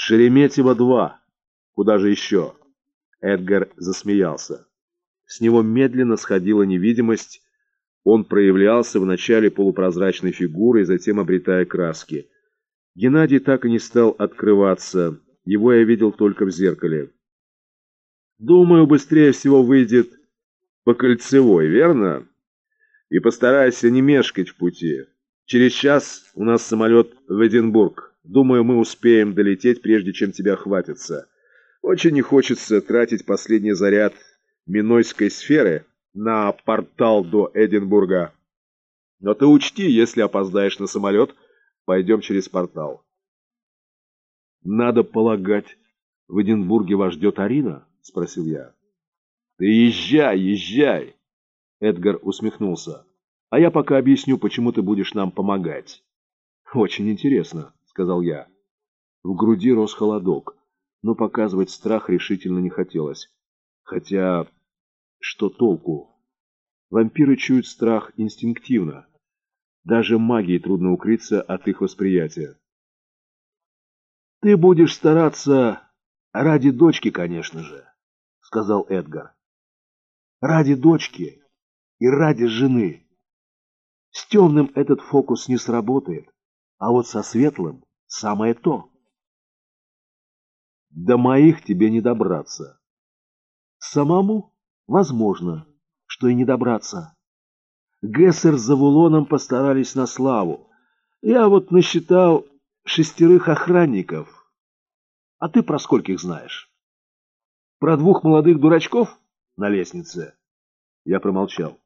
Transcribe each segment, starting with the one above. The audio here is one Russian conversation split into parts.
Шереметьево-2. Куда же еще? Эдгар засмеялся. С него медленно сходила невидимость. Он проявлялся вначале полупрозрачной фигурой, затем обретая краски. Геннадий так и не стал открываться. Его я видел только в зеркале. Думаю, быстрее всего выйдет по кольцевой, верно? И постарайся не мешкать в пути. Через час у нас самолет в Эдинбург. Думаю, мы успеем долететь, прежде чем тебя хватится. Очень не хочется тратить последний заряд Минойской сферы на портал до Эдинбурга. Но ты учти, если опоздаешь на самолет, пойдем через портал. Надо полагать, в Эдинбурге вас ждет Арина? Спросил я. Ты езжай, езжай! Эдгар усмехнулся. А я пока объясню, почему ты будешь нам помогать. Очень интересно, сказал я. В груди рос холодок, но показывать страх решительно не хотелось. Хотя, что толку? Вампиры чуют страх инстинктивно. Даже магии трудно укрыться от их восприятия. «Ты будешь стараться ради дочки, конечно же», — сказал Эдгар. «Ради дочки и ради жены. С темным этот фокус не сработает, а вот со светлым самое то». «До моих тебе не добраться». «Самому? Возможно, что и не добраться». Гессер с Завулоном постарались на славу. Я вот насчитал шестерых охранников. А ты про скольких знаешь? Про двух молодых дурачков на лестнице? Я промолчал.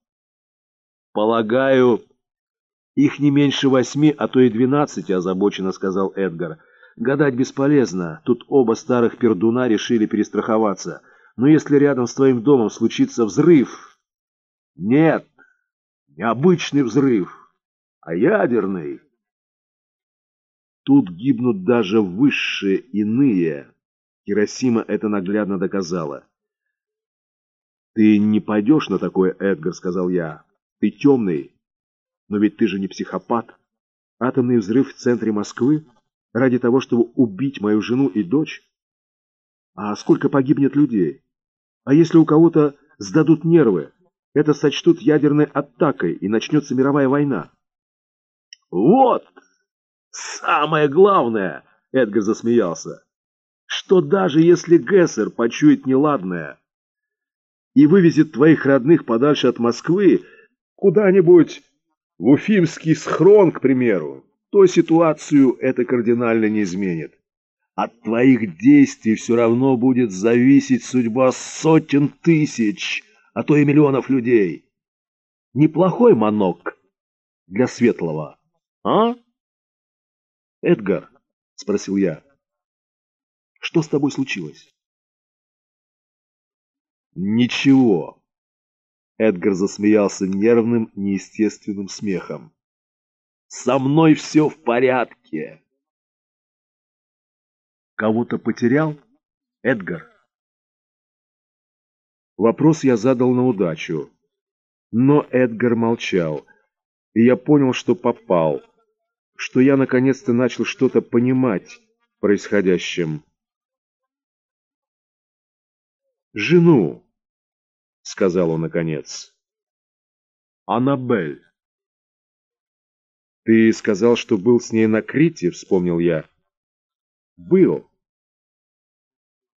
Полагаю, их не меньше восьми, а то и двенадцати, озабоченно сказал Эдгар. Гадать бесполезно. Тут оба старых пердуна решили перестраховаться. Но если рядом с твоим домом случится взрыв... Нет, Необычный взрыв, а ядерный. Тут гибнут даже высшие иные. Хиросима это наглядно доказала. «Ты не пойдешь на такое, Эдгар», — сказал я. «Ты темный. Но ведь ты же не психопат. Атомный взрыв в центре Москвы ради того, чтобы убить мою жену и дочь? А сколько погибнет людей? А если у кого-то сдадут нервы? Это сочтут ядерной атакой, и начнется мировая война. Вот самое главное, Эдгар засмеялся, что даже если Гессер почует неладное и вывезет твоих родных подальше от Москвы, куда-нибудь в Уфимский схрон, к примеру, то ситуацию это кардинально не изменит. От твоих действий все равно будет зависеть судьба сотен тысяч, а то и миллионов людей. Неплохой манок для светлого, а? Эдгар, спросил я, что с тобой случилось? Ничего. Эдгар засмеялся нервным, неестественным смехом. Со мной все в порядке. Кого-то потерял? Эдгар? Вопрос я задал на удачу. Но Эдгар молчал, и я понял, что попал, что я наконец-то начал что-то понимать в происходящем. «Жену», — сказал он наконец. «Аннабель». «Ты сказал, что был с ней на Крите?» — вспомнил я. «Был.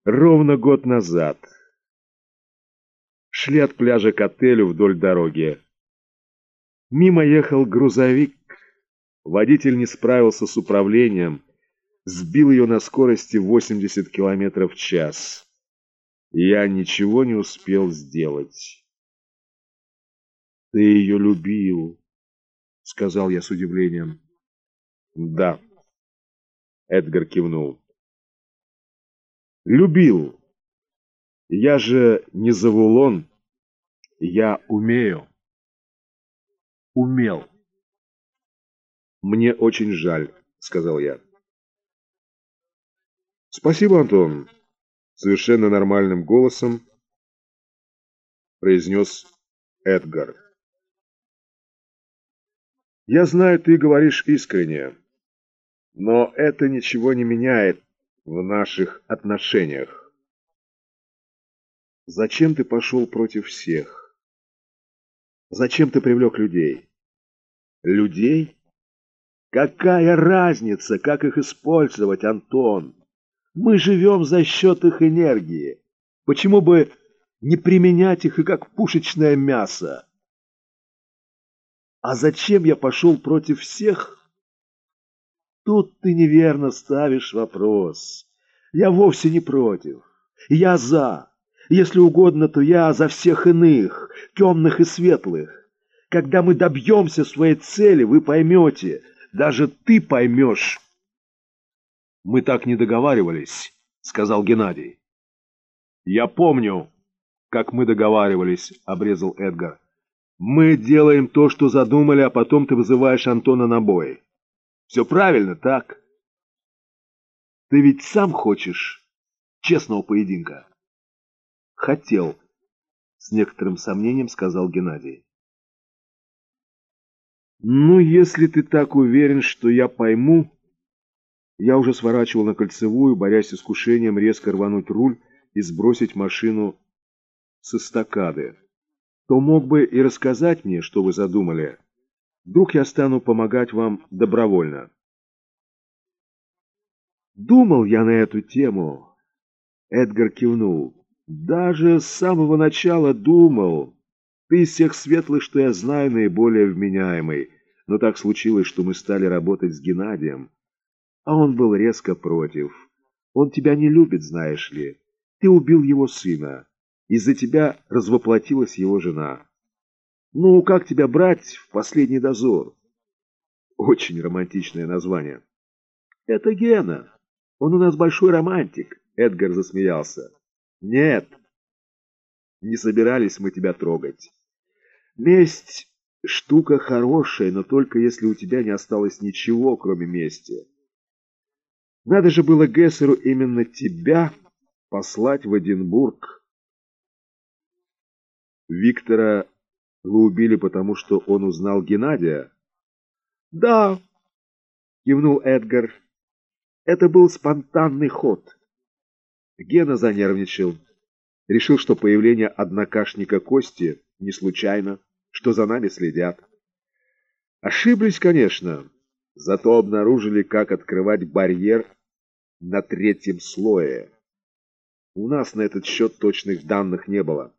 Ровно год назад» шли от пляжа к отелю вдоль дороги. Мимо ехал грузовик. Водитель не справился с управлением, сбил ее на скорости 80 км в час. Я ничего не успел сделать. «Ты ее любил», — сказал я с удивлением. «Да», — Эдгар кивнул. «Любил». Я же не Завулон. Я умею. Умел. Мне очень жаль, сказал я. Спасибо, Антон. Совершенно нормальным голосом произнес Эдгар. Я знаю, ты говоришь искренне, но это ничего не меняет в наших отношениях. Зачем ты пошел против всех? Зачем ты привлек людей? Людей? Какая разница, как их использовать, Антон? Мы живем за счет их энергии. Почему бы не применять их и как пушечное мясо? А зачем я пошел против всех? Тут ты неверно ставишь вопрос. Я вовсе не против. Я за. Если угодно, то я за всех иных, темных и светлых. Когда мы добьемся своей цели, вы поймете, даже ты поймешь. Мы так не договаривались, сказал Геннадий. Я помню, как мы договаривались, обрезал Эдгар. Мы делаем то, что задумали, а потом ты вызываешь Антона на бой. Все правильно, так? Ты ведь сам хочешь честного поединка? Хотел, с некоторым сомнением сказал Геннадий. Ну, если ты так уверен, что я пойму... Я уже сворачивал на кольцевую, борясь с искушением резко рвануть руль и сбросить машину с эстакады. То мог бы и рассказать мне, что вы задумали. Вдруг я стану помогать вам добровольно. Думал я на эту тему. Эдгар кивнул. Даже с самого начала думал. Ты из всех светлых, что я знаю, наиболее вменяемый. Но так случилось, что мы стали работать с Геннадием. А он был резко против. Он тебя не любит, знаешь ли. Ты убил его сына. Из-за тебя развоплотилась его жена. Ну, как тебя брать в последний дозор? Очень романтичное название. Это Гена. Он у нас большой романтик. Эдгар засмеялся. Нет, не собирались мы тебя трогать. Месть — штука хорошая, но только если у тебя не осталось ничего, кроме мести. Надо же было Гессеру именно тебя послать в Эдинбург. Виктора вы убили, потому что он узнал Геннадия? Да, кивнул Эдгар. Это был спонтанный ход. Гена занервничал. Решил, что появление однокашника Кости не случайно, что за нами следят. Ошиблись, конечно, зато обнаружили, как открывать барьер на третьем слое. У нас на этот счет точных данных не было.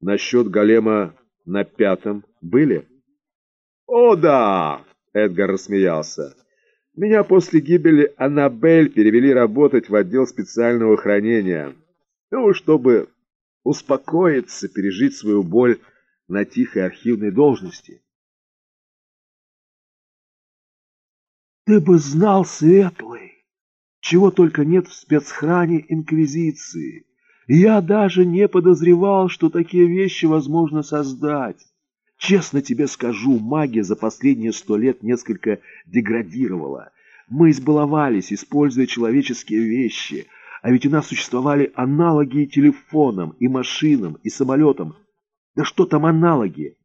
Насчет голема на пятом были? О, да! Эдгар рассмеялся. Меня после гибели Аннабель перевели работать в отдел специального хранения. Ну, чтобы успокоиться, пережить свою боль на тихой архивной должности. Ты бы знал, Светлый, чего только нет в спецхране Инквизиции. Я даже не подозревал, что такие вещи возможно создать. Честно тебе скажу, магия за последние сто лет несколько деградировала. Мы избаловались, используя человеческие вещи, а ведь у нас существовали аналоги и телефонам, и машинам, и самолетам. Да что там аналоги?